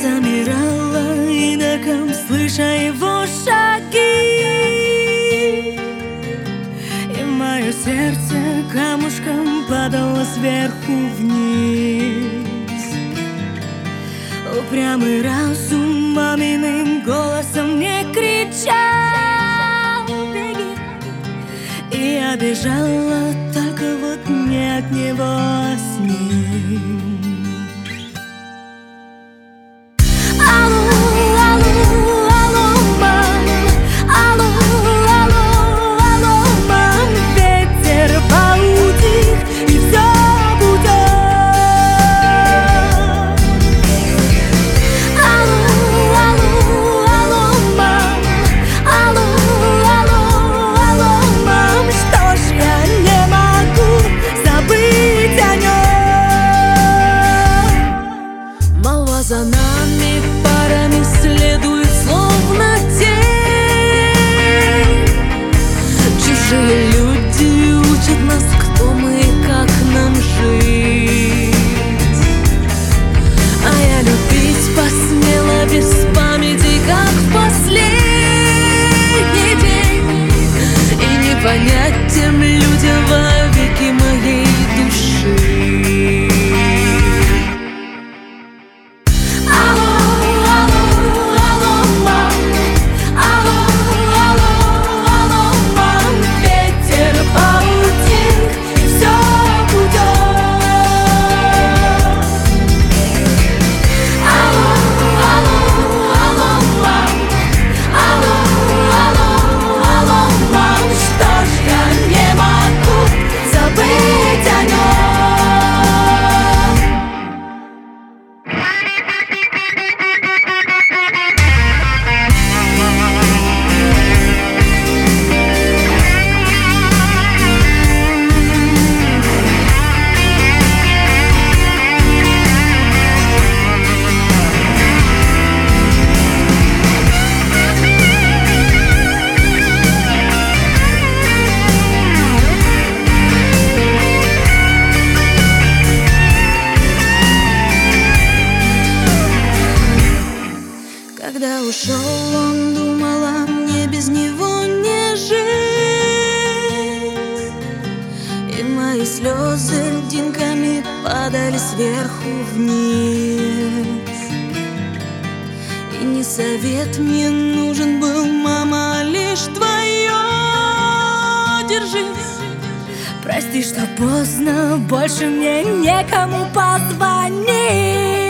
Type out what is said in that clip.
замирала иноком, слыша его шаги. И мое сердце камушком падало сверху вниз. Упрямый разум маминым голосом мне кричал И я бежала, только вот не от него, kazanan Когда ушел, он думала, мне без него не жить. И мои слезы льдинками падали сверху вниз. И не совет мне нужен был, мама, лишь твое Держись Прости, что поздно, больше мне некому позвонить